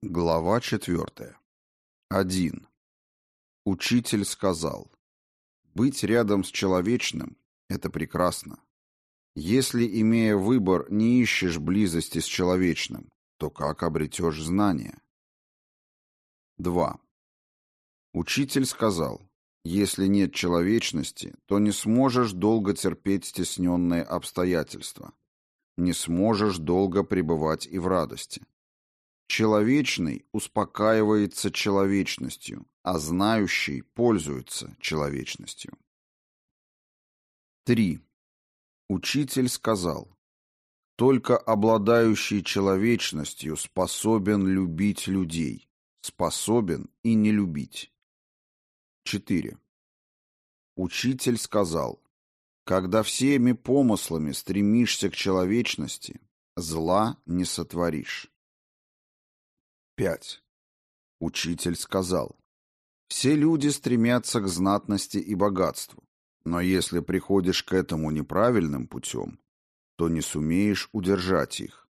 Глава четвертая. Один. Учитель сказал, «Быть рядом с человечным — это прекрасно. Если, имея выбор, не ищешь близости с человечным, то как обретешь знания?» Два. Учитель сказал, «Если нет человечности, то не сможешь долго терпеть стесненные обстоятельства, не сможешь долго пребывать и в радости». Человечный успокаивается человечностью, а знающий пользуется человечностью. 3. Учитель сказал, «Только обладающий человечностью способен любить людей, способен и не любить». 4. Учитель сказал, «Когда всеми помыслами стремишься к человечности, зла не сотворишь». 5. Учитель сказал, «Все люди стремятся к знатности и богатству, но если приходишь к этому неправильным путем, то не сумеешь удержать их.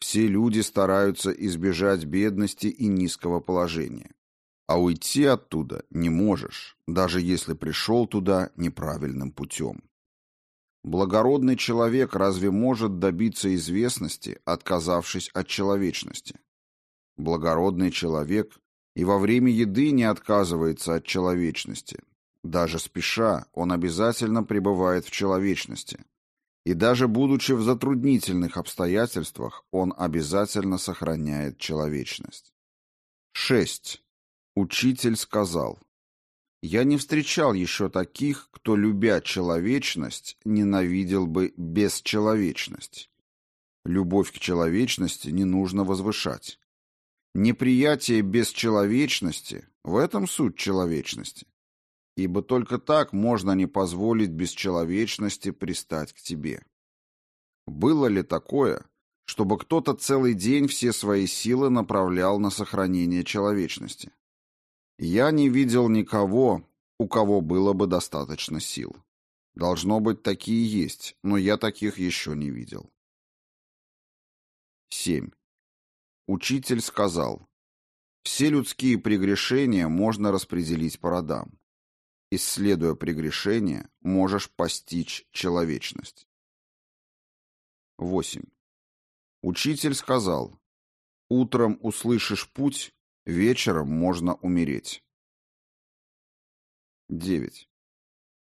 Все люди стараются избежать бедности и низкого положения, а уйти оттуда не можешь, даже если пришел туда неправильным путем. Благородный человек разве может добиться известности, отказавшись от человечности? Благородный человек и во время еды не отказывается от человечности. Даже спеша, он обязательно пребывает в человечности. И даже будучи в затруднительных обстоятельствах, он обязательно сохраняет человечность. 6. Учитель сказал, «Я не встречал еще таких, кто, любя человечность, ненавидел бы бесчеловечность. Любовь к человечности не нужно возвышать. Неприятие бесчеловечности – в этом суть человечности. Ибо только так можно не позволить бесчеловечности пристать к тебе. Было ли такое, чтобы кто-то целый день все свои силы направлял на сохранение человечности? Я не видел никого, у кого было бы достаточно сил. Должно быть, такие есть, но я таких еще не видел. 7. Учитель сказал, «Все людские прегрешения можно распределить по родам. Исследуя прегрешения, можешь постичь человечность». 8. Учитель сказал, «Утром услышишь путь, вечером можно умереть». 9.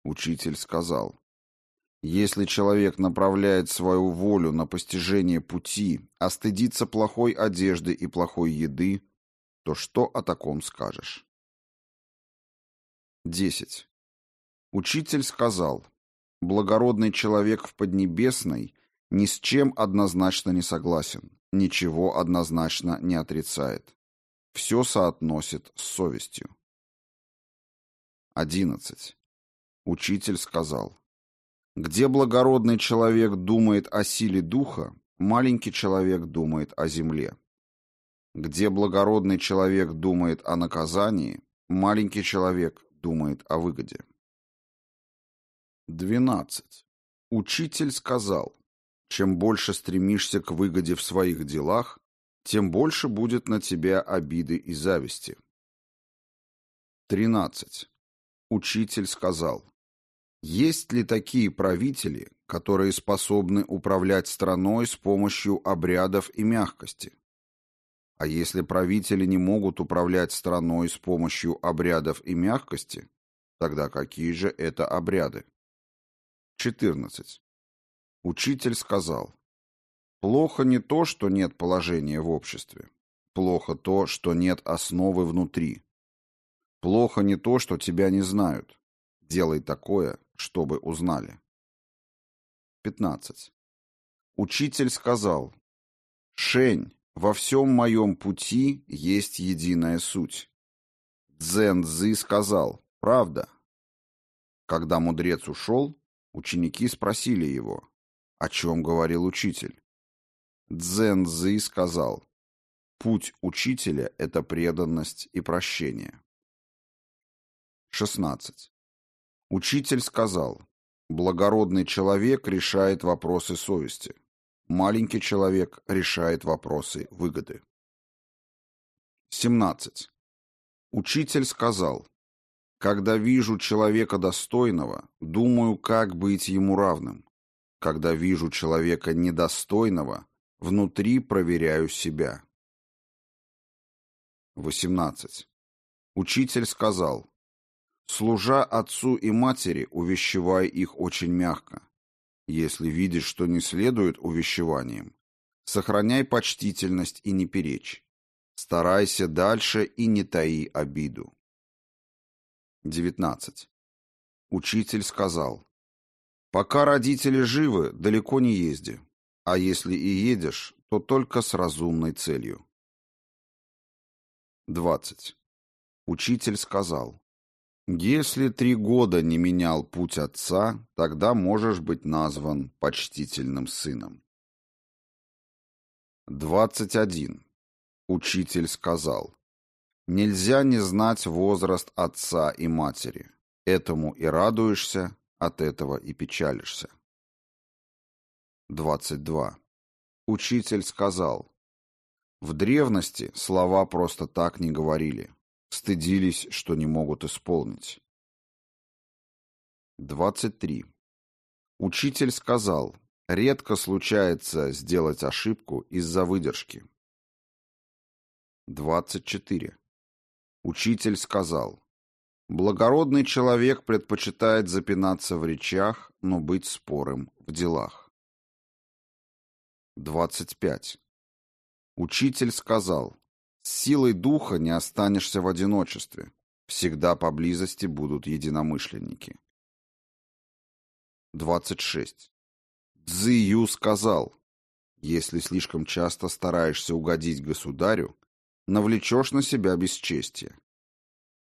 Учитель сказал, если человек направляет свою волю на постижение пути, а стыдится плохой одежды и плохой еды, то что о таком скажешь? 10. Учитель сказал, благородный человек в Поднебесной ни с чем однозначно не согласен, ничего однозначно не отрицает. Все соотносит с совестью. 11. Учитель сказал, где благородный человек думает о силе духа, маленький человек думает о земле. Где благородный человек думает о наказании, маленький человек думает о выгоде. 12. Учитель сказал, чем больше стремишься к выгоде в своих делах, тем больше будет на тебя обиды и зависти. 13. Учитель сказал, есть ли такие правители, которые способны управлять страной с помощью обрядов и мягкости? А если правители не могут управлять страной с помощью обрядов и мягкости, тогда какие же это обряды? 14. Учитель сказал, «Плохо не то, что нет положения в обществе. Плохо то, что нет основы внутри. Плохо не то, что тебя не знают. Делай такое, чтобы узнали. 15. Учитель сказал, «Шень, во всем моем пути есть единая суть». Цзэн Цзы сказал, «Правда». Когда мудрец ушел, ученики спросили его, о чем говорил учитель. Цзэн Цзы сказал, «Путь учителя — это преданность и прощение». 16. Учитель сказал, благородный человек решает вопросы совести, маленький человек решает вопросы выгоды. 17. Учитель сказал, «Когда вижу человека достойного, думаю, как быть ему равным. Когда вижу человека недостойного, внутри проверяю себя». 18. Учитель сказал, «Служа отцу и матери, увещевай их очень мягко. Если видишь, что не следует увещеваниям, сохраняй почтительность и не перечь. Старайся дальше и не таи обиду». 19. Учитель сказал, «Пока родители живы, далеко не езди, а если и едешь, то только с разумной целью». 20. Учитель сказал, «Если три года не менял путь отца, тогда можешь быть назван почтительным сыном». 21. Учитель сказал, «Нельзя не знать возраст отца и матери. Этому и радуешься, от этого и печалишься». 22. Учитель сказал, «В древности слова просто так не говорили стыдились, что не могут исполнить. 23. Учитель сказал, редко случается сделать ошибку из-за выдержки. 24. Учитель сказал, благородный человек предпочитает запинаться в речах, но быть спорым в делах. 25. Учитель сказал, с силой духа не останешься в одиночестве. Всегда поблизости будут единомышленники. 26. Цзи Ю сказал, если слишком часто стараешься угодить государю, навлечешь на себя бесчестие.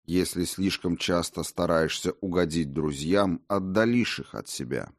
Если слишком часто стараешься угодить друзьям, отдалишь их от себя.